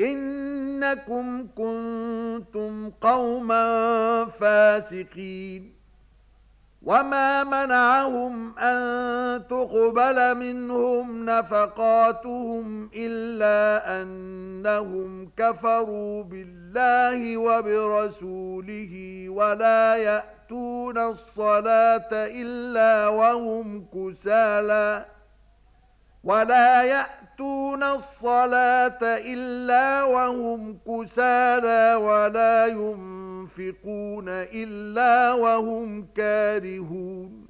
إنكم كنتم قوما فاسقين. وما منعهم أن تقبل منهم نفقاتهم إلا أنهم كفروا بالله وبرسوله ولا يأتون الصلاة إلا وهم كسالا. ولا يأتون يأتون الصلاة إلا وهم كسالا ولا ينفقون إلا وهم كارهون